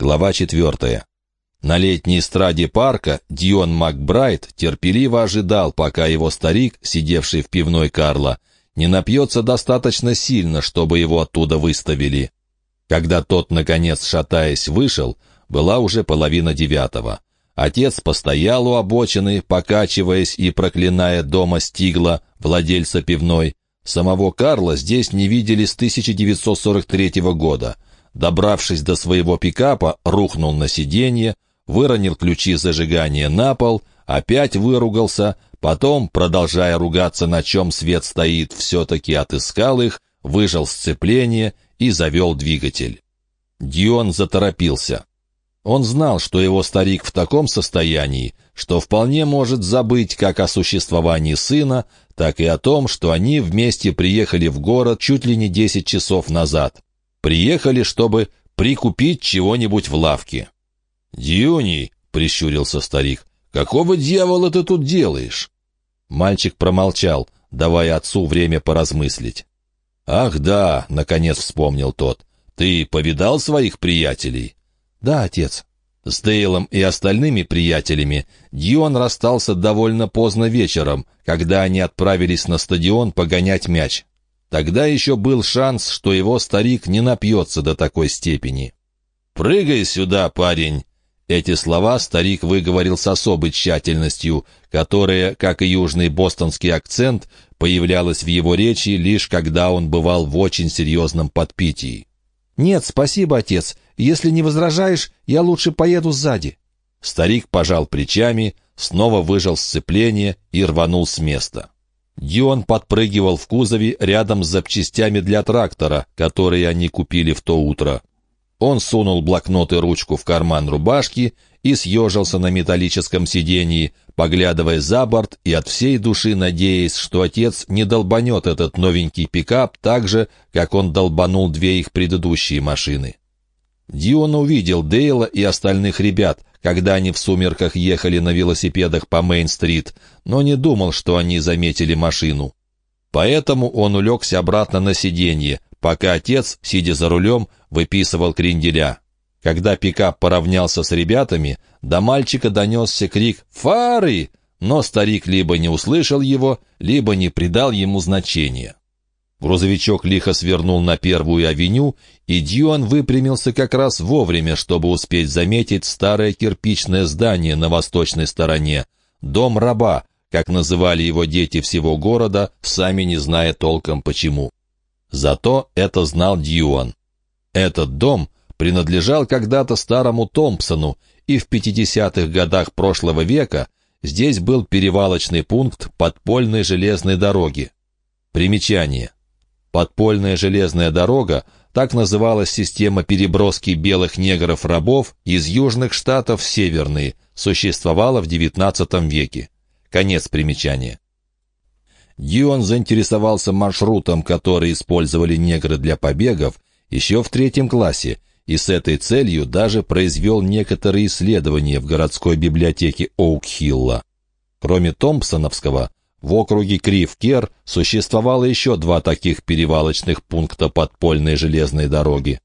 Глава четвертая. На летней эстраде парка Дион Макбрайт терпеливо ожидал, пока его старик, сидевший в пивной Карла, не напьется достаточно сильно, чтобы его оттуда выставили. Когда тот, наконец, шатаясь, вышел, была уже половина девятого. Отец постоял у обочины, покачиваясь и проклиная дома Стигла, владельца пивной. Самого Карла здесь не видели с 1943 года. Добравшись до своего пикапа, рухнул на сиденье, выронил ключи зажигания на пол, опять выругался, потом, продолжая ругаться, на чем свет стоит, все-таки отыскал их, выжал сцепление и завел двигатель. Дион заторопился. Он знал, что его старик в таком состоянии, что вполне может забыть как о существовании сына, так и о том, что они вместе приехали в город чуть ли не десять часов назад. Приехали, чтобы прикупить чего-нибудь в лавке. «Дьюни», — прищурился старик, — «какого дьявола ты тут делаешь?» Мальчик промолчал, давая отцу время поразмыслить. «Ах да», — наконец вспомнил тот, — «ты повидал своих приятелей?» «Да, отец». С Дейлом и остальными приятелями Дион расстался довольно поздно вечером, когда они отправились на стадион погонять мяч. Тогда еще был шанс, что его старик не напьется до такой степени. «Прыгай сюда, парень!» Эти слова старик выговорил с особой тщательностью, которая, как и южный бостонский акцент, появлялась в его речи лишь когда он бывал в очень серьезном подпитии. «Нет, спасибо, отец. Если не возражаешь, я лучше поеду сзади». Старик пожал плечами, снова выжал сцепление и рванул с места. Дион подпрыгивал в кузове рядом с запчастями для трактора, которые они купили в то утро. Он сунул блокнот и ручку в карман рубашки и съежился на металлическом сиденье, поглядывая за борт и от всей души надеясь, что отец не долбанет этот новенький пикап так же, как он долбанул две их предыдущие машины. Дион увидел Дейла и остальных ребят, когда они в сумерках ехали на велосипедах по Мейн-стрит, но не думал, что они заметили машину. Поэтому он улегся обратно на сиденье, пока отец, сидя за рулем, выписывал кренделя. Когда пикап поравнялся с ребятами, до мальчика донесся крик «Фары!», но старик либо не услышал его, либо не придал ему значения. Грузовичок лихо свернул на первую авеню, и Дьюан выпрямился как раз вовремя, чтобы успеть заметить старое кирпичное здание на восточной стороне, дом раба, как называли его дети всего города, сами не зная толком почему. Зато это знал Дьюан. Этот дом принадлежал когда-то старому Томпсону, и в 50-х годах прошлого века здесь был перевалочный пункт подпольной железной дороги. Примечание. Подпольная железная дорога так называлась система переброски белых негров-рабов из южных штатов в северные, существовала в XIX веке. Конец примечания. Дион заинтересовался маршрутом, который использовали негры для побегов, еще в третьем классе, и с этой целью даже произвел некоторые исследования в городской библиотеке Оукхилла. Кроме Томпсоновского, в округе Крив-Кер существовало еще два таких перевалочных пункта подпольной железной дороги.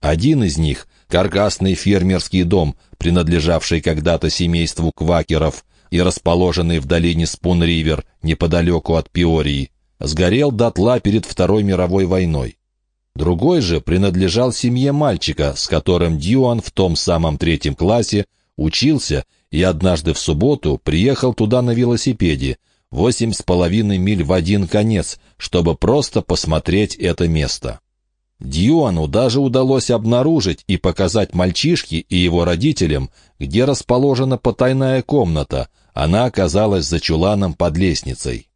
Один из них — каркасный фермерский дом, принадлежавший когда-то семейству квакеров, и расположенный в долине Спун-Ривер, неподалеку от Пиории, сгорел дотла перед Второй мировой войной. Другой же принадлежал семье мальчика, с которым Дьюан в том самом третьем классе учился и однажды в субботу приехал туда на велосипеде, восемь с половиной миль в один конец, чтобы просто посмотреть это место. Дьюану даже удалось обнаружить и показать мальчишке и его родителям, где расположена потайная комната, она оказалась за чуланом под лестницей.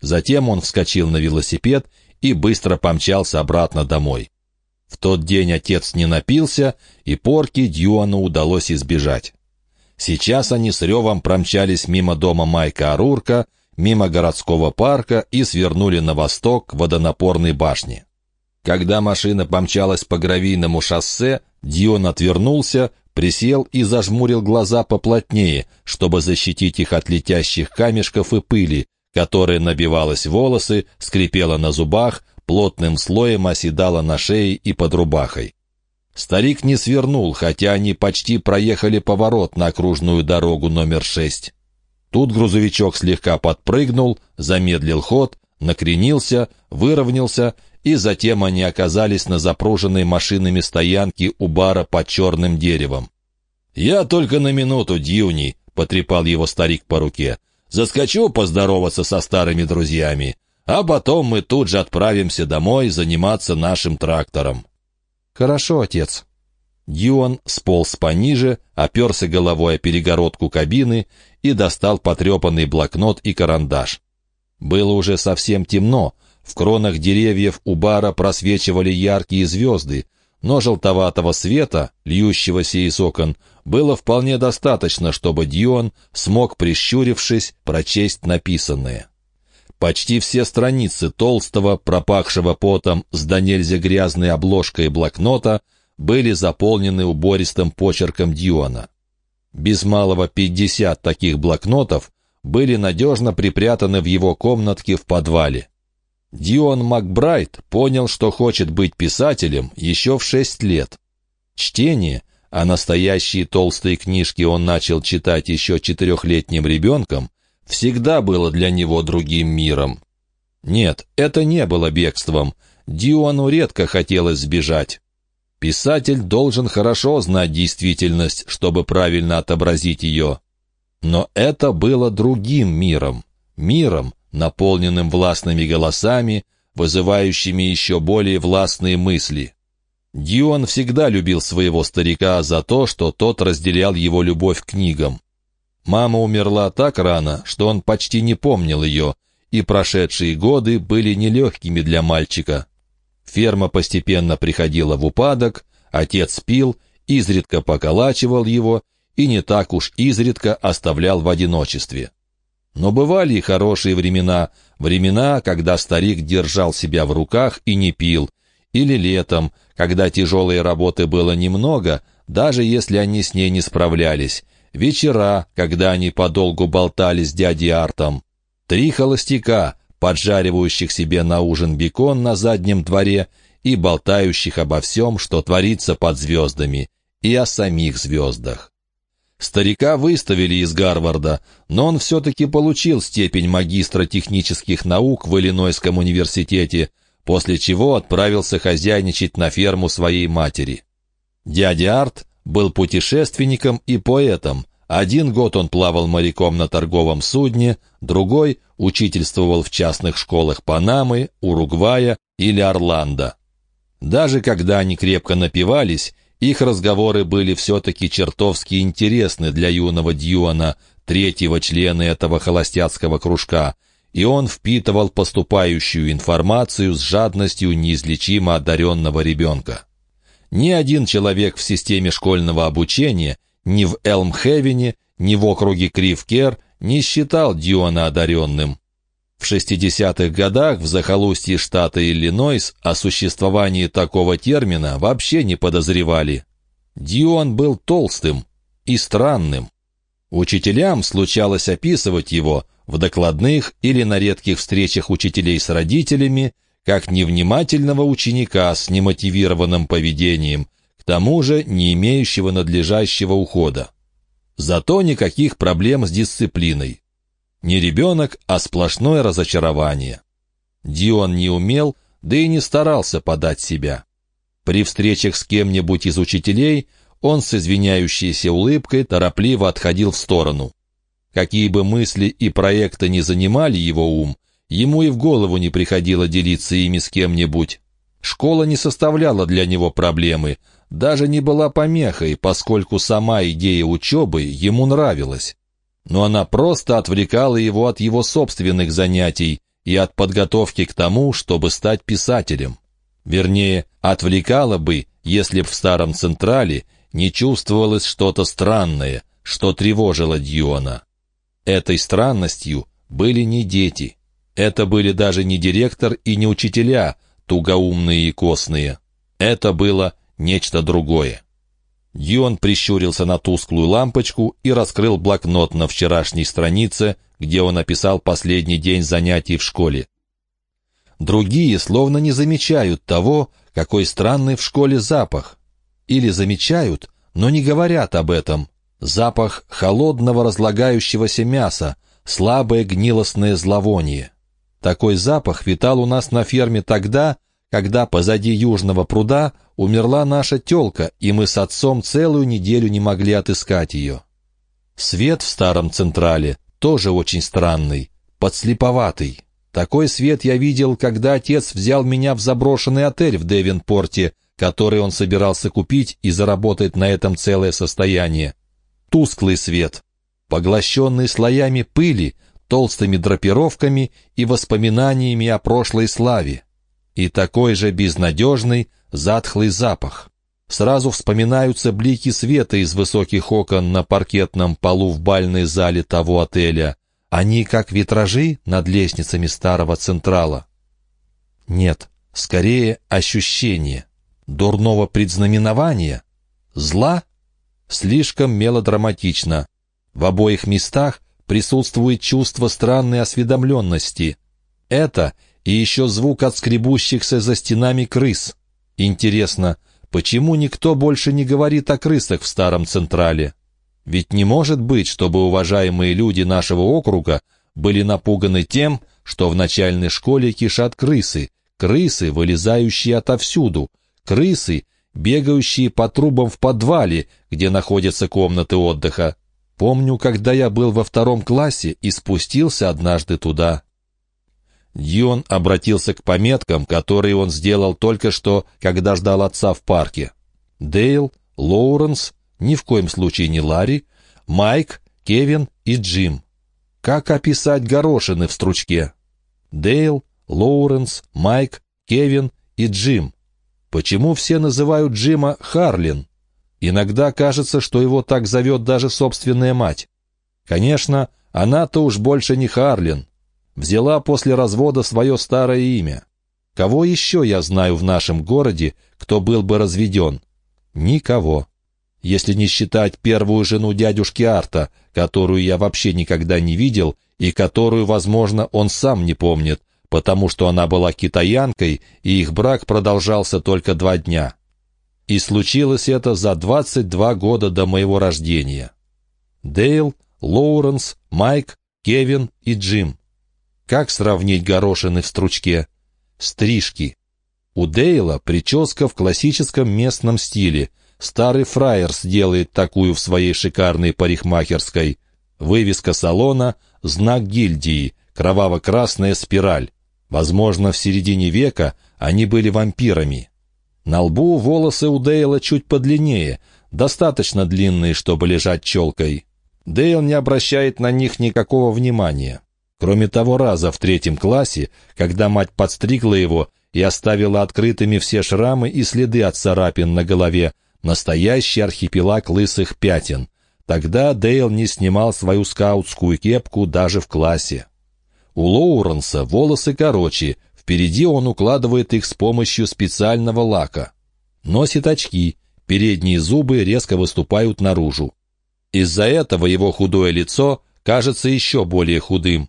Затем он вскочил на велосипед и быстро помчался обратно домой. В тот день отец не напился, и порки Дьюану удалось избежать. Сейчас они с ревом промчались мимо дома Майка Арурка, мимо городского парка и свернули на восток к водонапорной башне. Когда машина помчалась по гравийному шоссе, Дион отвернулся, присел и зажмурил глаза поплотнее, чтобы защитить их от летящих камешков и пыли, которая набивалась волосы, скрипела на зубах, плотным слоем оседала на шее и под рубахой. Старик не свернул, хотя они почти проехали поворот на окружную дорогу номер шесть. Тут грузовичок слегка подпрыгнул, замедлил ход, накренился, выровнялся, и затем они оказались на запруженной машинами стоянке у бара под черным деревом. «Я только на минуту, Дьюни», — потрепал его старик по руке. «Заскочу поздороваться со старыми друзьями, а потом мы тут же отправимся домой заниматься нашим трактором». «Хорошо, отец». Дьюан сполз пониже, оперся головой о перегородку кабины и достал потрепанный блокнот и карандаш. Было уже совсем темно, в кронах деревьев у бара просвечивали яркие звезды, но желтоватого света, льющегося из окон, было вполне достаточно, чтобы Дьюан смог, прищурившись, прочесть написанное. Почти все страницы толстого, пропахшего потом с до грязной обложкой блокнота были заполнены убористым почерком Дьюана. Без малого пятьдесят таких блокнотов были надежно припрятаны в его комнатке в подвале. Дион Макбрайт понял, что хочет быть писателем еще в шесть лет. Чтение, а настоящие толстые книжки он начал читать еще четырехлетним ребенком, всегда было для него другим миром. Нет, это не было бегством. Диону редко хотелось сбежать. Писатель должен хорошо знать действительность, чтобы правильно отобразить ее. Но это было другим миром. Миром, наполненным властными голосами, вызывающими еще более властные мысли. Дион всегда любил своего старика за то, что тот разделял его любовь к книгам. Мама умерла так рано, что он почти не помнил ее, и прошедшие годы были нелегкими для мальчика. Ферма постепенно приходила в упадок, отец пил, изредка поколачивал его и не так уж изредка оставлял в одиночестве. Но бывали и хорошие времена, времена, когда старик держал себя в руках и не пил, или летом, когда тяжелой работы было немного, даже если они с ней не справлялись, вечера, когда они подолгу болтали с дядей Артом, три холостяка, поджаривающих себе на ужин бекон на заднем дворе и болтающих обо всем, что творится под звездами, и о самих звездах. Старика выставили из Гарварда, но он все-таки получил степень магистра технических наук в Иллинойском университете, после чего отправился хозяйничать на ферму своей матери. Дядя Арт был путешественником и поэтом. Один год он плавал моряком на торговом судне, другой учительствовал в частных школах Панамы, Уругвая или Орландо. Даже когда они крепко напивались, их разговоры были все-таки чертовски интересны для юного Дьюана, третьего члена этого холостяцкого кружка, и он впитывал поступающую информацию с жадностью неизлечимо одаренного ребенка. Ни один человек в системе школьного обучения, ни в Элмхевене, ни в округе Кривкер не считал Дьюана одаренным. В 60-х годах в захолустье штата Иллинойс о существовании такого термина вообще не подозревали. Дион был толстым и странным. Учителям случалось описывать его в докладных или на редких встречах учителей с родителями как невнимательного ученика с немотивированным поведением, к тому же не имеющего надлежащего ухода. Зато никаких проблем с дисциплиной. Не ребенок, а сплошное разочарование. Дион не умел, да и не старался подать себя. При встречах с кем-нибудь из учителей он с извиняющейся улыбкой торопливо отходил в сторону. Какие бы мысли и проекты не занимали его ум, ему и в голову не приходило делиться ими с кем-нибудь. Школа не составляла для него проблемы, даже не была помехой, поскольку сама идея учебы ему нравилась но она просто отвлекала его от его собственных занятий и от подготовки к тому, чтобы стать писателем. Вернее, отвлекала бы, если б в Старом Централе не чувствовалось что-то странное, что тревожило Дьюана. Этой странностью были не дети. Это были даже не директор и не учителя, тугоумные и костные. Это было нечто другое. Дион прищурился на тусклую лампочку и раскрыл блокнот на вчерашней странице, где он описал последний день занятий в школе. Другие словно не замечают того, какой странный в школе запах. или замечают, но не говорят об этом. Запах холодного разлагающегося мяса, слабое гнилостное зловоние. Такой запах витал у нас на ферме тогда, когда позади южного пруда умерла наша тёлка, и мы с отцом целую неделю не могли отыскать ее. Свет в старом Централе тоже очень странный, подслеповатый. Такой свет я видел, когда отец взял меня в заброшенный отель в Девинпорте, который он собирался купить и заработать на этом целое состояние. Тусклый свет, поглощенный слоями пыли, толстыми драпировками и воспоминаниями о прошлой славе. И такой же безнадежный, затхлый запах. Сразу вспоминаются блики света из высоких окон на паркетном полу в бальной зале того отеля. Они как витражи над лестницами старого Централа. Нет, скорее ощущение. Дурного предзнаменования? Зла? Слишком мелодраматично. В обоих местах присутствует чувство странной осведомленности. Это и еще звук от скребущихся за стенами крыс. Интересно, почему никто больше не говорит о крысах в Старом Централе? Ведь не может быть, чтобы уважаемые люди нашего округа были напуганы тем, что в начальной школе кишат крысы, крысы, вылезающие отовсюду, крысы, бегающие по трубам в подвале, где находятся комнаты отдыха. Помню, когда я был во втором классе и спустился однажды туда. Дьон обратился к пометкам, которые он сделал только что, когда ждал отца в парке. Дейл, Лоуренс, ни в коем случае не Ларри, Майк, Кевин и Джим. Как описать горошины в стручке? Дейл, Лоуренс, Майк, Кевин и Джим. Почему все называют Джима Харлин? Иногда кажется, что его так зовет даже собственная мать. Конечно, она-то уж больше не Харлин. Взяла после развода свое старое имя. Кого еще я знаю в нашем городе, кто был бы разведен? Никого. Если не считать первую жену дядюшки Арта, которую я вообще никогда не видел и которую, возможно, он сам не помнит, потому что она была китаянкой, и их брак продолжался только два дня. И случилось это за 22 года до моего рождения. Дейл, Лоуренс, Майк, Кевин и Джим. Как сравнить горошины в стручке? Стрижки. У Дейла прическа в классическом местном стиле. Старый фраер сделает такую в своей шикарной парикмахерской. Вывеска салона, знак гильдии, кроваво-красная спираль. Возможно, в середине века они были вампирами. На лбу волосы у Дейла чуть подлиннее, достаточно длинные, чтобы лежать челкой. Дейл не обращает на них никакого внимания. Кроме того раза в третьем классе, когда мать подстригла его и оставила открытыми все шрамы и следы от царапин на голове, настоящий архипелаг лысых пятен. Тогда Дейл не снимал свою скаутскую кепку даже в классе. У Лоуренса волосы короче, Впереди он укладывает их с помощью специального лака. Носит очки, передние зубы резко выступают наружу. Из-за этого его худое лицо кажется еще более худым.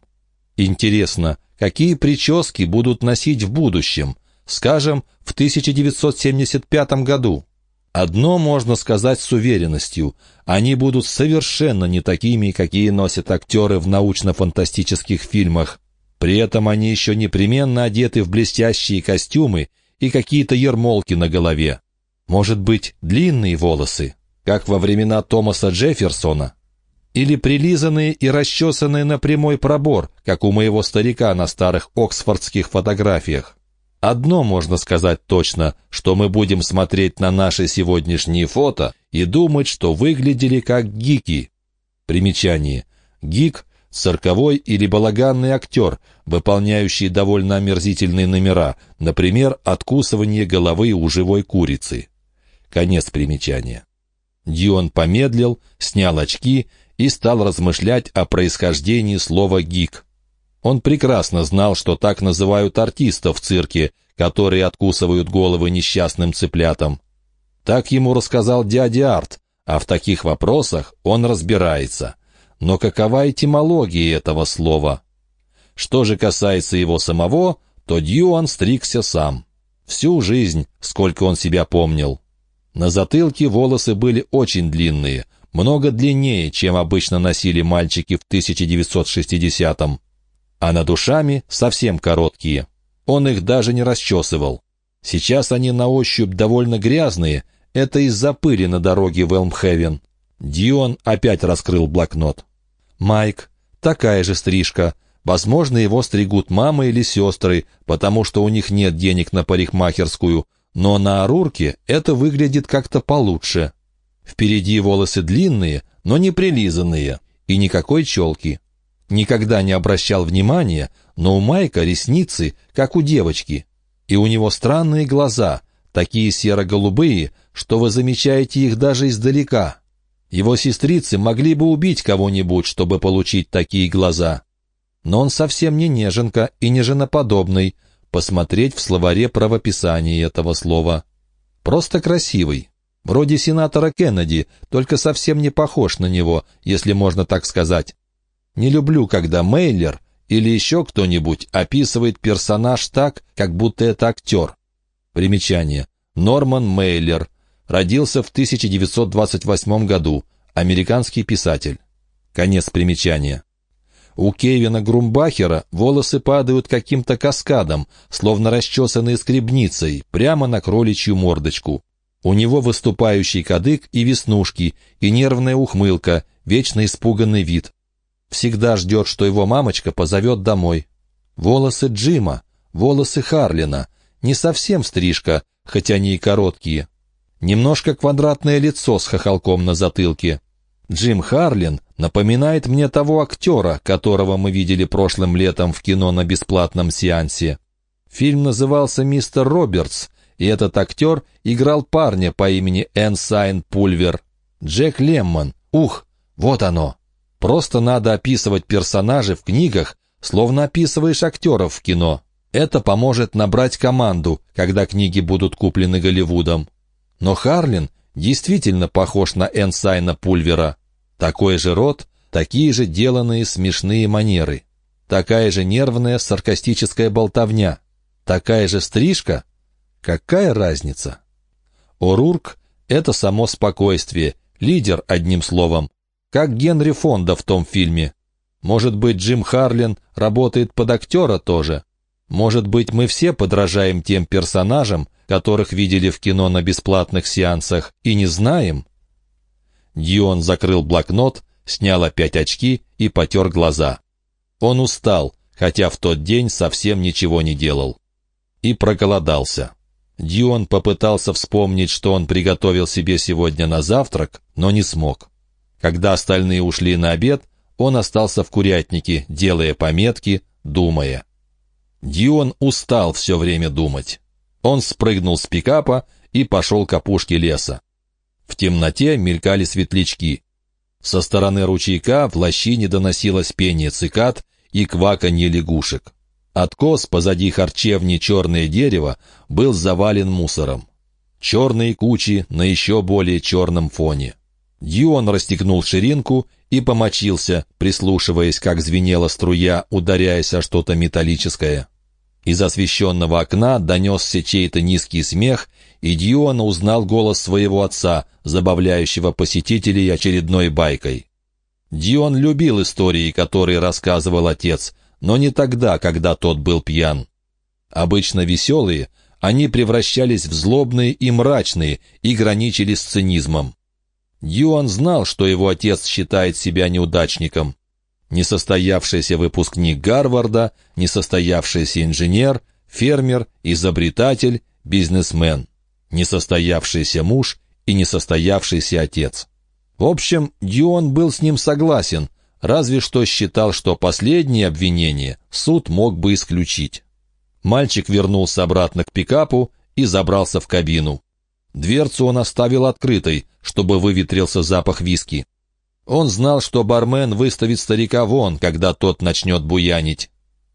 Интересно, какие прически будут носить в будущем, скажем, в 1975 году? Одно можно сказать с уверенностью. Они будут совершенно не такими, какие носят актеры в научно-фантастических фильмах. При этом они еще непременно одеты в блестящие костюмы и какие-то ермолки на голове. Может быть, длинные волосы, как во времена Томаса Джефферсона? Или прилизанные и расчесанные на прямой пробор, как у моего старика на старых оксфордских фотографиях? Одно можно сказать точно, что мы будем смотреть на наши сегодняшние фото и думать, что выглядели как гики. Примечание. Гик цирковой или балаганный актер, выполняющий довольно омерзительные номера, например, откусывание головы у живой курицы. Конец примечания. Дион помедлил, снял очки и стал размышлять о происхождении слова «гик». Он прекрасно знал, что так называют артистов в цирке, которые откусывают головы несчастным цыплятам. Так ему рассказал дядя Арт, а в таких вопросах он разбирается. Но какова этимология этого слова? Что же касается его самого, то Дьюан стригся сам. Всю жизнь, сколько он себя помнил. На затылке волосы были очень длинные, много длиннее, чем обычно носили мальчики в 1960-м. А над ушами совсем короткие. Он их даже не расчесывал. Сейчас они на ощупь довольно грязные, это из-за пыли на дороге в Элмхевен. Дион опять раскрыл блокнот. «Майк, такая же стрижка. Возможно, его стригут мама или сестры, потому что у них нет денег на парикмахерскую, но на Арурке это выглядит как-то получше. Впереди волосы длинные, но не прилизанные, и никакой челки. Никогда не обращал внимания, но у Майка ресницы, как у девочки. И у него странные глаза, такие серо-голубые, что вы замечаете их даже издалека. Его сестрицы могли бы убить кого-нибудь, чтобы получить такие глаза. Но он совсем не неженка и не женоподобный, посмотреть в словаре правописания этого слова. Просто красивый. Вроде сенатора Кеннеди, только совсем не похож на него, если можно так сказать. Не люблю, когда Мейлер или еще кто-нибудь описывает персонаж так, как будто это актер. Примечание. Норман Мейлер. Родился в 1928 году. Американский писатель. Конец примечания. У Кевина Грумбахера волосы падают каким-то каскадом, словно расчесанные скребницей, прямо на кроличью мордочку. У него выступающий кадык и веснушки, и нервная ухмылка, вечно испуганный вид. Всегда ждет, что его мамочка позовет домой. Волосы Джима, волосы Харлина. Не совсем стрижка, хотя они и короткие. Немножко квадратное лицо с хохолком на затылке. Джим Харлин напоминает мне того актера, которого мы видели прошлым летом в кино на бесплатном сеансе. Фильм назывался «Мистер Робертс», и этот актер играл парня по имени Энсайн Пульвер. Джек Леммон. Ух, вот оно. Просто надо описывать персонажей в книгах, словно описываешь актеров в кино. Это поможет набрать команду, когда книги будут куплены Голливудом. Но Харлин действительно похож на Энсайна Пульвера. Такой же рот, такие же деланные смешные манеры. Такая же нервная саркастическая болтовня. Такая же стрижка. Какая разница? Орурк — это само спокойствие, лидер, одним словом. Как Генри Фонда в том фильме. Может быть, Джим Харлин работает под актера тоже? Может быть, мы все подражаем тем персонажам, которых видели в кино на бесплатных сеансах, и не знаем, Дион закрыл блокнот, снял опять очки и потер глаза. Он устал, хотя в тот день совсем ничего не делал. И проголодался. Дион попытался вспомнить, что он приготовил себе сегодня на завтрак, но не смог. Когда остальные ушли на обед, он остался в курятнике, делая пометки, думая. Дион устал все время думать. Он спрыгнул с пикапа и пошел к опушке леса. В темноте мелькали светлячки. Со стороны ручейка в лощине доносилось пение цикад и кваканье лягушек. Откос позади харчевни «Черное дерево» был завален мусором. Черные кучи на еще более черном фоне. Дьюон расстегнул ширинку и помочился, прислушиваясь, как звенела струя, ударяясь о что-то металлическое. Из освещенного окна донесся чей-то низкий смех, и Дьюан узнал голос своего отца, забавляющего посетителей очередной байкой. Дион любил истории, которые рассказывал отец, но не тогда, когда тот был пьян. Обычно веселые, они превращались в злобные и мрачные и граничили с цинизмом. Дьюан знал, что его отец считает себя неудачником. Несостоявшийся выпускник Гарварда, несостоявшийся инженер, фермер, изобретатель, бизнесмен, несостоявшийся муж и несостоявшийся отец. В общем, Дион был с ним согласен, разве что считал, что последнее обвинение суд мог бы исключить. Мальчик вернулся обратно к пикапу и забрался в кабину. Дверцу он оставил открытой, чтобы выветрился запах виски. Он знал, что бармен выставит старика вон, когда тот начнет буянить.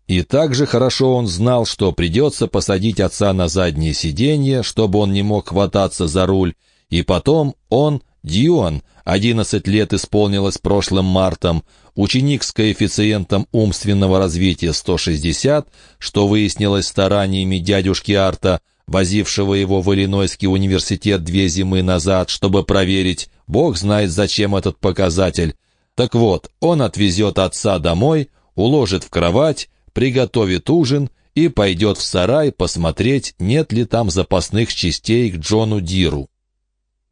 И также хорошо он знал, что придется посадить отца на заднее сиденье, чтобы он не мог хвататься за руль, и потом он, Дион, 11 лет исполнилось прошлым мартом, ученик с коэффициентом умственного развития 160, что выяснилось стараниями дядюшки Арта, возившего его в Иллинойский университет две зимы назад, чтобы проверить, бог знает зачем этот показатель. Так вот, он отвезет отца домой, уложит в кровать, приготовит ужин и пойдет в сарай посмотреть, нет ли там запасных частей к Джону Диру.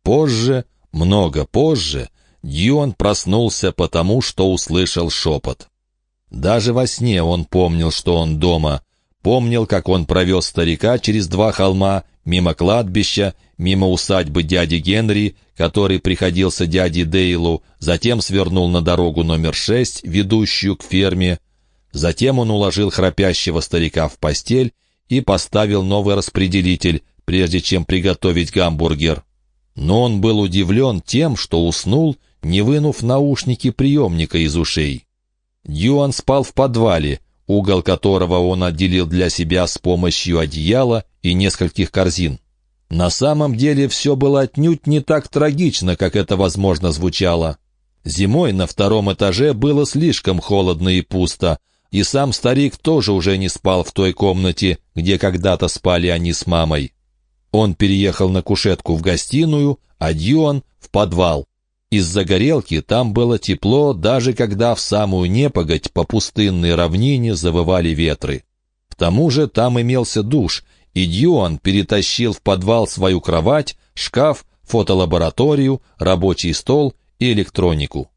Позже, много позже, Дьюан проснулся потому, что услышал шепот. Даже во сне он помнил, что он дома, помнил, как он провез старика через два холма, мимо кладбища, мимо усадьбы дяди Генри, который приходился дяде Дейлу, затем свернул на дорогу номер шесть, ведущую к ферме, Затем он уложил храпящего старика в постель и поставил новый распределитель, прежде чем приготовить гамбургер. Но он был удивлен тем, что уснул, не вынув наушники приемника из ушей. Дьюан спал в подвале, угол которого он отделил для себя с помощью одеяла и нескольких корзин. На самом деле все было отнюдь не так трагично, как это, возможно, звучало. Зимой на втором этаже было слишком холодно и пусто, и сам старик тоже уже не спал в той комнате, где когда-то спали они с мамой. Он переехал на кушетку в гостиную, а Дьюан — в подвал. Из-за горелки там было тепло, даже когда в самую непогодь по пустынной равнине завывали ветры. К тому же там имелся душ, и Дьюан перетащил в подвал свою кровать, шкаф, фотолабораторию, рабочий стол и электронику.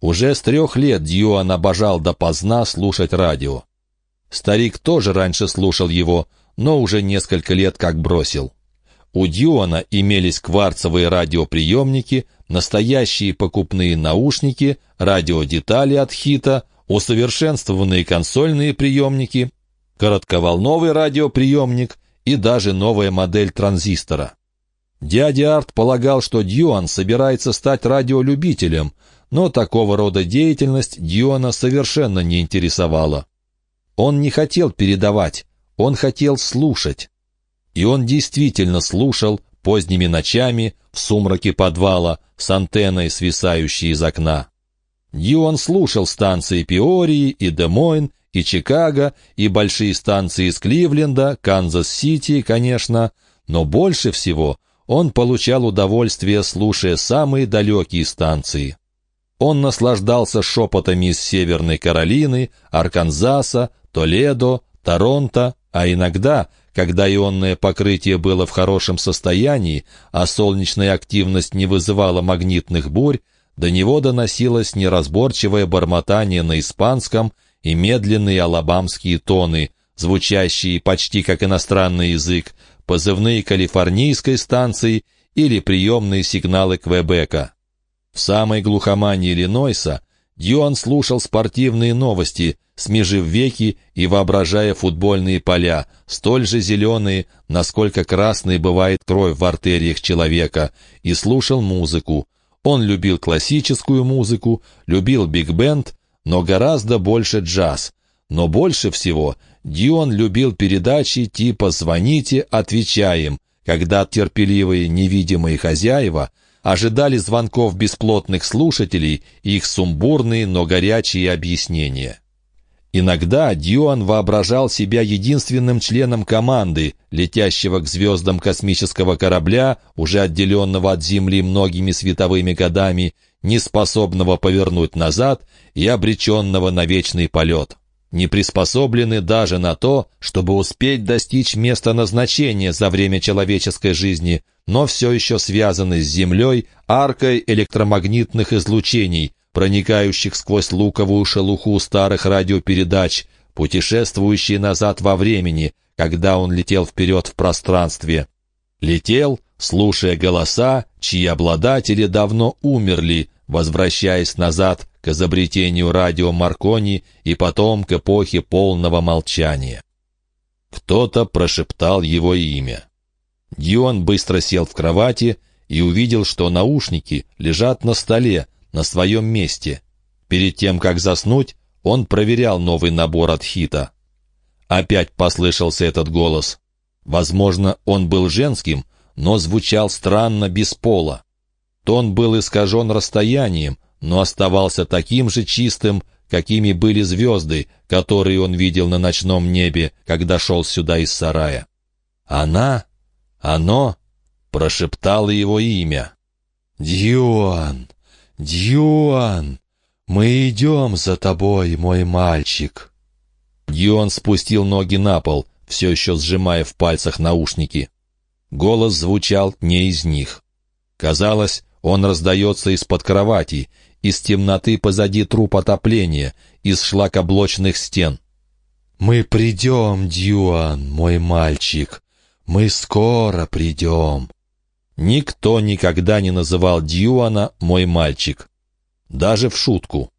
Уже с трех лет Дьюан обожал допоздна слушать радио. Старик тоже раньше слушал его, но уже несколько лет как бросил. У Дьюана имелись кварцевые радиоприемники, настоящие покупные наушники, радиодетали от хита, усовершенствованные консольные приемники, коротковолновый радиоприемник и даже новая модель транзистора. Дядя Арт полагал, что Дьюан собирается стать радиолюбителем, но такого рода деятельность Дьюана совершенно не интересовала. Он не хотел передавать, он хотел слушать. И он действительно слушал поздними ночами в сумраке подвала с антенной, свисающей из окна. Дьюан слушал станции Пиории и Демойн, и Чикаго, и большие станции из Кливленда, Канзас-Сити, конечно, но больше всего он получал удовольствие, слушая самые далекие станции. Он наслаждался шепотами из Северной Каролины, Арканзаса, Толедо, Торонто, а иногда, когда ионное покрытие было в хорошем состоянии, а солнечная активность не вызывала магнитных бурь, до него доносилось неразборчивое бормотание на испанском и медленные алабамские тоны, звучащие почти как иностранный язык, позывные калифорнийской станции или приемные сигналы Квебека. В самой глухомании Иллинойса Дьюан слушал спортивные новости, смежив веки и воображая футбольные поля, столь же зеленые, насколько красной бывает кровь в артериях человека, и слушал музыку. Он любил классическую музыку, любил биг-бенд, но гораздо больше джаз. Но больше всего Дион любил передачи типа «Звоните, отвечаем», когда терпеливые невидимые хозяева – ожидали звонков бесплотных слушателей и их сумбурные, но горячие объяснения. Иногда Дьюан воображал себя единственным членом команды, летящего к звездам космического корабля, уже отделенного от Земли многими световыми годами, неспособного повернуть назад и обреченного на вечный полет не приспособлены даже на то, чтобы успеть достичь места назначения за время человеческой жизни, но все еще связаны с Землей аркой электромагнитных излучений, проникающих сквозь луковую шелуху старых радиопередач, путешествующие назад во времени, когда он летел вперед в пространстве. Летел, слушая голоса, чьи обладатели давно умерли, возвращаясь назад к изобретению радио Маркони и потом к эпохе полного молчания. Кто-то прошептал его имя. Дион быстро сел в кровати и увидел, что наушники лежат на столе, на своем месте. Перед тем, как заснуть, он проверял новый набор от хита. Опять послышался этот голос. Возможно, он был женским, но звучал странно без пола. Тон был искажен расстоянием, но оставался таким же чистым, какими были звезды, которые он видел на ночном небе, когда шел сюда из сарая. Она, оно прошептало его имя. «Дьюан! Дьюан! Мы идем за тобой, мой мальчик!» Дьюан спустил ноги на пол, все еще сжимая в пальцах наушники. Голос звучал не из них. Казалось, он раздается из-под кровати, из темноты позади труп отопления, из шлакоблочных стен. «Мы придем, Дьюан, мой мальчик. Мы скоро придем». Никто никогда не называл Дьюана «мой мальчик». Даже в шутку.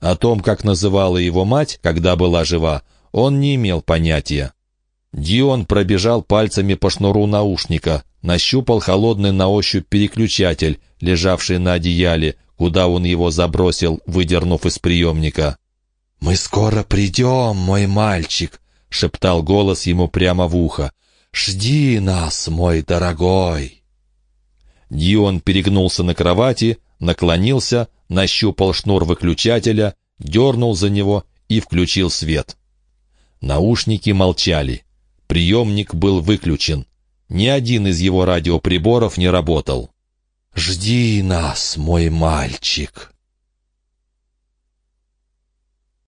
О том, как называла его мать, когда была жива, он не имел понятия. Дион пробежал пальцами по шнуру наушника, нащупал холодный на ощупь переключатель, лежавший на одеяле, куда он его забросил, выдернув из приемника. «Мы скоро придем, мой мальчик», — шептал голос ему прямо в ухо. «Жди нас, мой дорогой». Дион перегнулся на кровати, наклонился, нащупал шнур выключателя, дернул за него и включил свет. Наушники молчали. Приемник был выключен. Ни один из его радиоприборов не работал. «Жди нас, мой мальчик!»